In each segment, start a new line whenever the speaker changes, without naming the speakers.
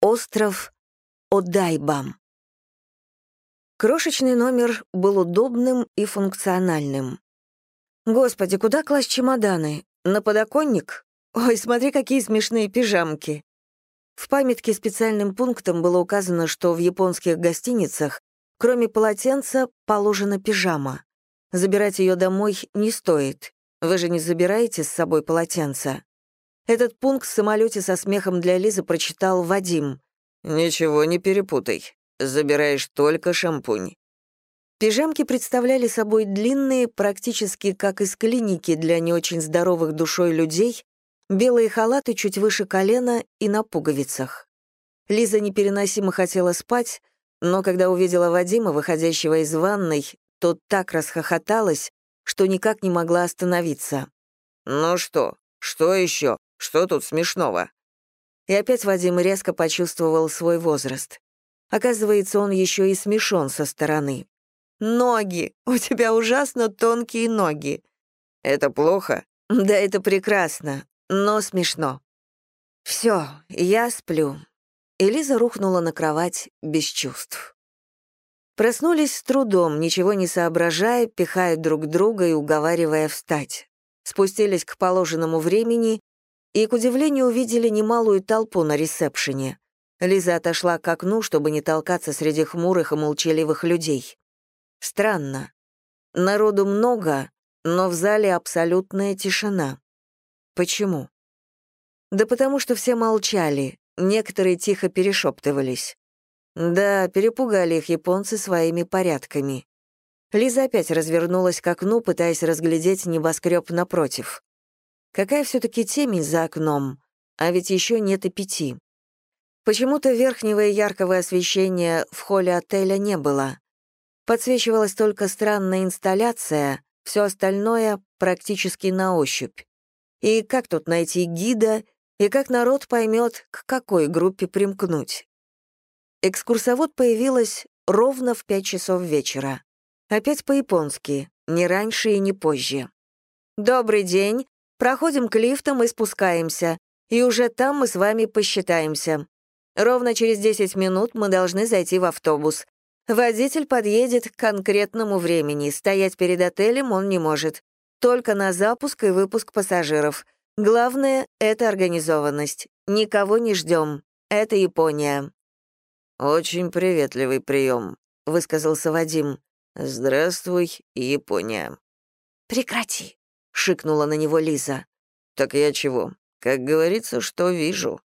Остров Одайбам. Крошечный номер был удобным и функциональным. «Господи, куда класть чемоданы? На подоконник? Ой, смотри, какие смешные пижамки!» В памятке специальным пунктом было указано, что в японских гостиницах, кроме полотенца, положена пижама. Забирать ее домой не стоит. Вы же не забираете с собой полотенце. Этот пункт в самолете со смехом для Лизы прочитал Вадим.
«Ничего не перепутай. Забираешь только шампунь».
Пижамки представляли собой длинные, практически как из клиники для не очень здоровых душой людей, белые халаты чуть выше колена и на пуговицах. Лиза непереносимо хотела спать, но когда увидела Вадима, выходящего из ванной, то так расхохоталась, что никак не могла остановиться.
«Ну что, что еще?» Что тут смешного?»
И опять Вадим резко почувствовал свой возраст. Оказывается, он еще и смешон со стороны. «Ноги! У тебя ужасно тонкие ноги!»
«Это плохо?»
«Да это прекрасно, но смешно». «Все, я сплю». Элиза рухнула на кровать без чувств. Проснулись с трудом, ничего не соображая, пихая друг друга и уговаривая встать. Спустились к положенному времени и, к удивлению, увидели немалую толпу на ресепшене. Лиза отошла к окну, чтобы не толкаться среди хмурых и молчаливых людей. Странно. Народу много, но в зале абсолютная тишина. Почему? Да потому что все молчали, некоторые тихо перешептывались. Да, перепугали их японцы своими порядками. Лиза опять развернулась к окну, пытаясь разглядеть небоскреб напротив. Какая все-таки темень за окном, а ведь еще нет и пяти. Почему-то верхнего и яркого освещения в холле отеля не было. Подсвечивалась только странная инсталляция, все остальное практически на ощупь. И как тут найти гида, и как народ поймет, к какой группе примкнуть? Экскурсовод появилась ровно в пять часов вечера. Опять по-японски, не раньше и не позже. «Добрый день, Проходим к лифтам и спускаемся, и уже там мы с вами посчитаемся. Ровно через 10 минут мы должны зайти в автобус. Водитель подъедет к конкретному времени, стоять перед отелем он не может. Только на запуск и выпуск пассажиров. Главное — это организованность. Никого не ждем. Это Япония».
«Очень приветливый прием», — высказался Вадим. «Здравствуй, Япония».
«Прекрати», шикнула на него Лиза.
«Так я чего? Как говорится, что вижу».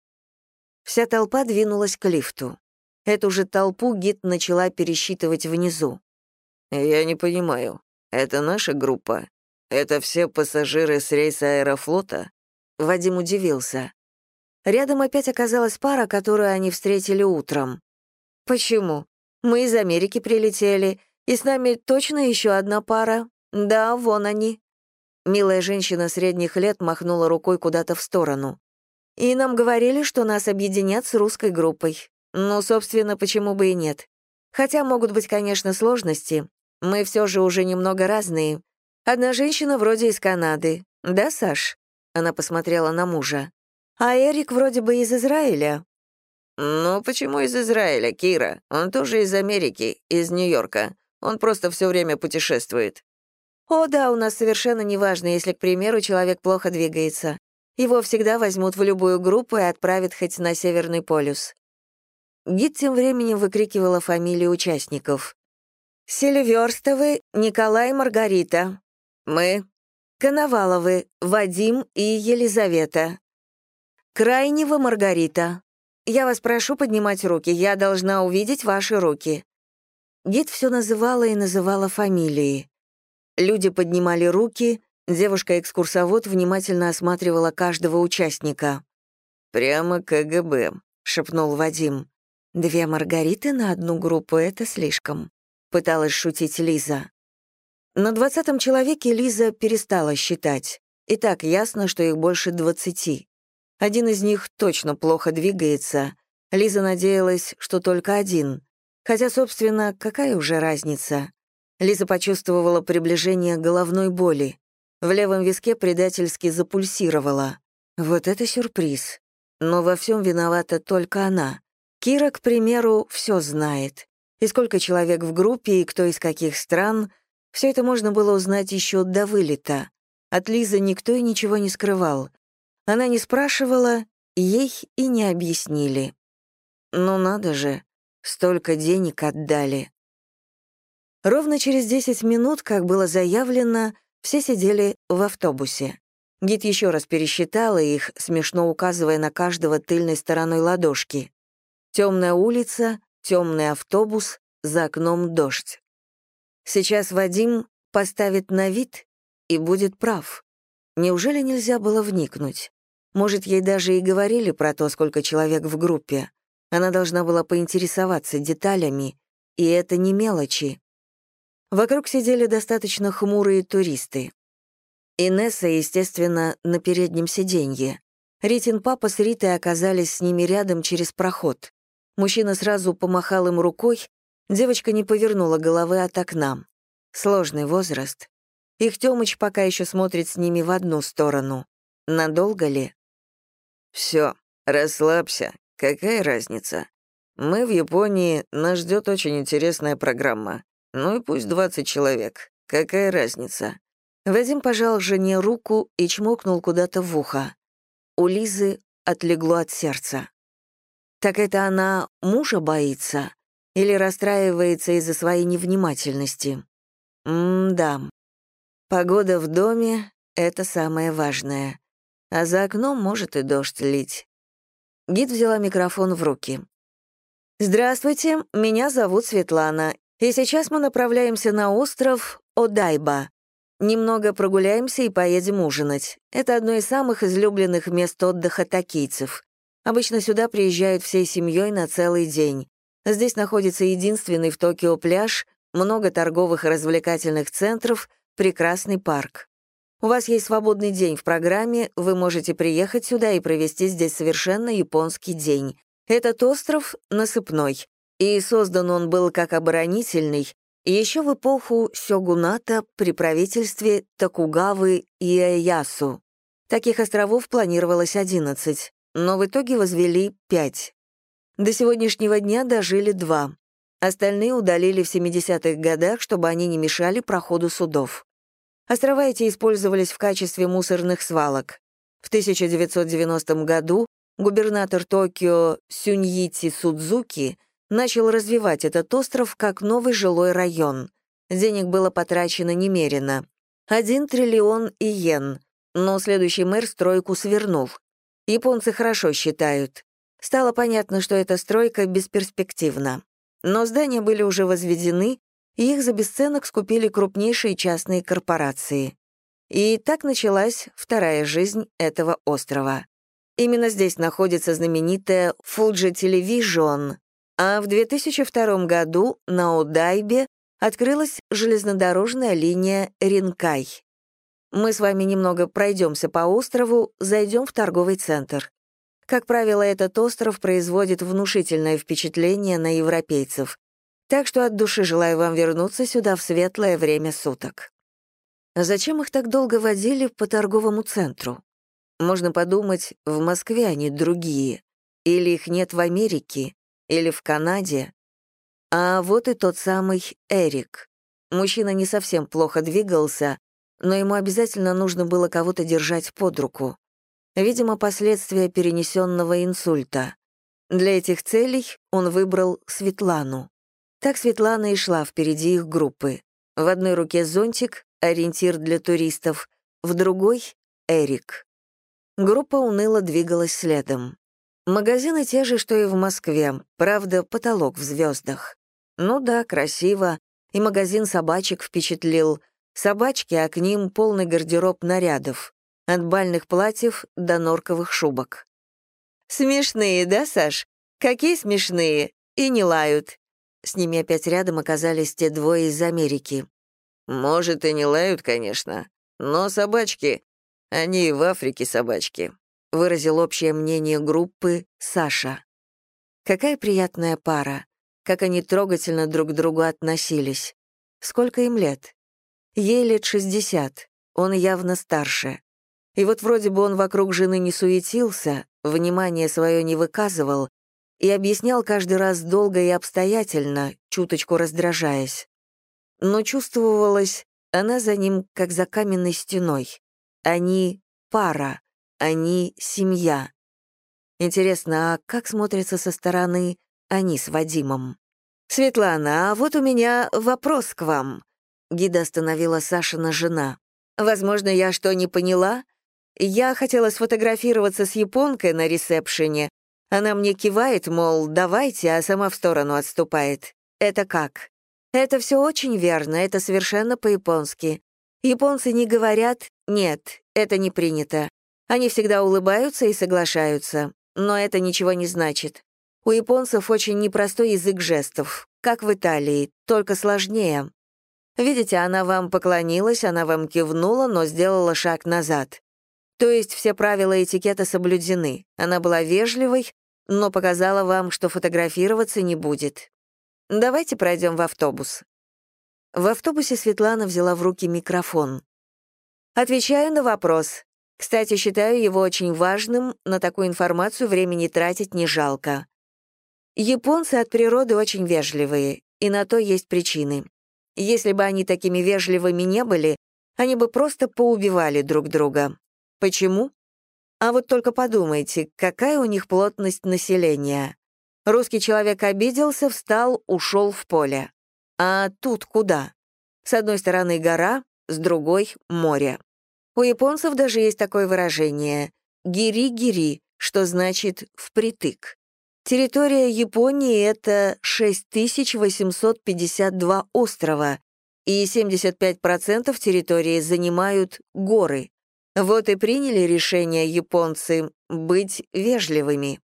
Вся толпа двинулась к лифту. Эту же толпу гид начала пересчитывать внизу.
«Я не понимаю. Это наша группа? Это все пассажиры с рейса аэрофлота?»
Вадим удивился. Рядом опять оказалась пара, которую они встретили утром. «Почему? Мы из Америки прилетели, и с нами точно еще одна пара. Да, вон они». Милая женщина средних лет махнула рукой куда-то в сторону. «И нам говорили, что нас объединят с русской группой. Ну, собственно, почему бы и нет. Хотя могут быть, конечно, сложности. Мы все же уже немного разные. Одна женщина вроде из Канады. Да, Саш?» Она посмотрела на мужа. «А Эрик вроде бы из Израиля».
«Ну, почему из Израиля, Кира? Он тоже из Америки, из Нью-Йорка. Он просто все время путешествует».
О, да, у нас совершенно неважно, если, к примеру, человек плохо двигается. Его всегда возьмут в любую группу и отправят хоть на Северный полюс. Гид тем временем выкрикивала фамилии участников. Селиверстовы, Николай Маргарита. Мы. Коноваловы, Вадим и Елизавета. Крайнего Маргарита. Я вас прошу поднимать руки, я должна увидеть ваши руки. Гид все называла и называла фамилии. Люди поднимали руки, девушка-экскурсовод внимательно осматривала каждого участника.
«Прямо КГБ», — шепнул Вадим.
«Две Маргариты на одну группу — это слишком», — пыталась шутить Лиза. На двадцатом человеке Лиза перестала считать. И так ясно, что их больше двадцати. Один из них точно плохо двигается. Лиза надеялась, что только один. Хотя, собственно, какая уже разница? Лиза почувствовала приближение головной боли. В левом виске предательски запульсировала. Вот это сюрприз. Но во всем виновата только она. Кира, к примеру, все знает. И сколько человек в группе, и кто из каких стран. Все это можно было узнать еще до вылета. От Лизы никто и ничего не скрывал. Она не спрашивала, ей и не объяснили. Ну надо же, столько денег отдали. Ровно через 10 минут, как было заявлено, все сидели в автобусе. Гид еще раз пересчитала их, смешно указывая на каждого тыльной стороной ладошки. Темная улица, темный автобус, за окном дождь. Сейчас Вадим поставит на вид и будет прав. Неужели нельзя было вникнуть? Может, ей даже и говорили про то, сколько человек в группе. Она должна была поинтересоваться деталями, и это не мелочи. Вокруг сидели достаточно хмурые туристы. Инесса, естественно, на переднем сиденье. Ритин папа с Ритой оказались с ними рядом через проход. Мужчина сразу помахал им рукой, девочка не повернула головы от окна. Сложный возраст. Их Тёмыч пока еще смотрит с ними в одну сторону. Надолго ли?
Все, расслабься. Какая разница? Мы в Японии, нас ждет очень интересная программа. Ну и пусть 20 человек. Какая разница?
Вадим пожал жене руку и чмокнул куда-то в ухо. У Лизы отлегло от сердца. Так это она мужа боится или расстраивается из-за своей невнимательности? М-да. Погода в доме — это самое важное. А за окном может и дождь лить. Гид взяла микрофон в руки. «Здравствуйте, меня зовут Светлана, и сейчас мы направляемся на остров Одайба. Немного прогуляемся и поедем ужинать. Это одно из самых излюбленных мест отдыха токийцев. Обычно сюда приезжают всей семьей на целый день. Здесь находится единственный в Токио пляж, много торговых и развлекательных центров, прекрасный парк. У вас есть свободный день в программе, вы можете приехать сюда и провести здесь совершенно японский день. Этот остров насыпной, и создан он был как оборонительный, еще в эпоху сёгуната при правительстве Токугавы Иэясу. Таких островов планировалось 11 но в итоге возвели пять. До сегодняшнего дня дожили два. Остальные удалили в 70-х годах, чтобы они не мешали проходу судов. Острова эти использовались в качестве мусорных свалок. В 1990 году губернатор Токио Сюньити Судзуки начал развивать этот остров как новый жилой район. Денег было потрачено немерено. Один триллион иен, но следующий мэр стройку свернул. Японцы хорошо считают. Стало понятно, что эта стройка бесперспективна. Но здания были уже возведены, и их за бесценок скупили крупнейшие частные корпорации. И так началась вторая жизнь этого острова. Именно здесь находится знаменитая Fuji Television, а в 2002 году на Удайбе открылась железнодорожная линия Ринкай. Мы с вами немного пройдемся по острову, зайдем в торговый центр. Как правило, этот остров производит внушительное впечатление на европейцев. Так что от души желаю вам вернуться сюда в светлое время суток. Зачем их так долго водили по торговому центру? Можно подумать, в Москве они другие. Или их нет в Америке, или в Канаде. А вот и тот самый Эрик. Мужчина не совсем плохо двигался, но ему обязательно нужно было кого-то держать под руку. Видимо, последствия перенесенного инсульта. Для этих целей он выбрал Светлану. Так Светлана и шла впереди их группы. В одной руке зонтик, ориентир для туристов, в другой — Эрик. Группа уныло двигалась следом. Магазины те же, что и в Москве, правда, потолок в звездах. Ну да, красиво, и магазин собачек впечатлил, Собачки, а к ним полный гардероб нарядов, от бальных платьев до норковых шубок. «Смешные, да, Саш? Какие смешные? И не лают». С ними опять рядом оказались те двое из Америки.
«Может, и не лают, конечно, но собачки, они и в Африке собачки»,
выразил общее мнение группы Саша. Какая приятная пара, как они трогательно друг к другу относились. Сколько им лет? Ей лет 60, он явно старше. И вот вроде бы он вокруг жены не суетился, внимание свое не выказывал, и объяснял каждый раз долго и обстоятельно, чуточку раздражаясь. Но чувствовалось, она за ним, как за каменной стеной. Они — пара, они — семья. Интересно, а как смотрятся со стороны они с Вадимом? «Светлана, а вот у меня вопрос к вам», — гида остановила Сашина жена. «Возможно, я что не поняла? Я хотела сфотографироваться с японкой на ресепшене. Она мне кивает, мол, давайте, а сама в сторону отступает. Это как? Это все очень верно, это совершенно по-японски. Японцы не говорят «нет, это не принято». Они всегда улыбаются и соглашаются, но это ничего не значит. У японцев очень непростой язык жестов, как в Италии, только сложнее. Видите, она вам поклонилась, она вам кивнула, но сделала шаг назад. То есть все правила этикета соблюдены. Она была вежливой, но показала вам, что фотографироваться не будет. Давайте пройдем в автобус. В автобусе Светлана взяла в руки микрофон. Отвечаю на вопрос. Кстати, считаю его очень важным, на такую информацию времени тратить не жалко. Японцы от природы очень вежливые, и на то есть причины. Если бы они такими вежливыми не были, они бы просто поубивали друг друга. Почему? А вот только подумайте, какая у них плотность населения. Русский человек обиделся, встал, ушел в поле. А тут куда? С одной стороны гора, с другой — море. У японцев даже есть такое выражение «гири-гири», что значит «впритык». Территория Японии — это 6852 острова, и 75% территории занимают горы. Вот и приняли решение японцы быть вежливыми.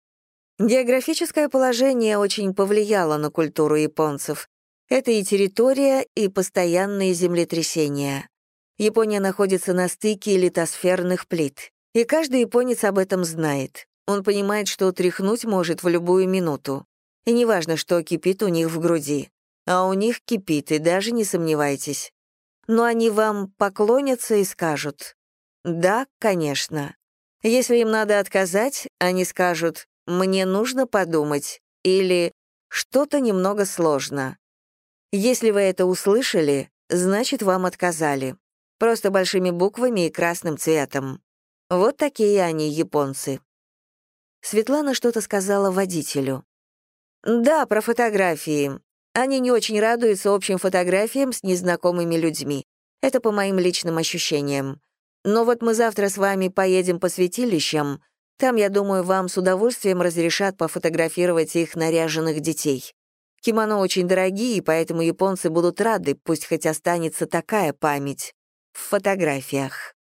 Географическое положение очень повлияло на культуру японцев. Это и территория, и постоянные землетрясения. Япония находится на стыке литосферных плит, и каждый японец об этом знает. Он понимает, что тряхнуть может в любую минуту. И неважно, что кипит у них в груди. А у них кипит, и даже не сомневайтесь. Но они вам поклонятся и скажут «Да, конечно». Если им надо отказать, они скажут «Мне нужно подумать» или «Что-то немного сложно». Если вы это услышали, значит, вам отказали. Просто большими буквами и красным цветом. Вот такие они, японцы. Светлана что-то сказала водителю. «Да, про фотографии. Они не очень радуются общим фотографиям с незнакомыми людьми. Это по моим личным ощущениям. Но вот мы завтра с вами поедем по святилищам. Там, я думаю, вам с удовольствием разрешат пофотографировать их наряженных детей. Кимоно очень дорогие, поэтому японцы будут рады, пусть хоть останется такая память в фотографиях.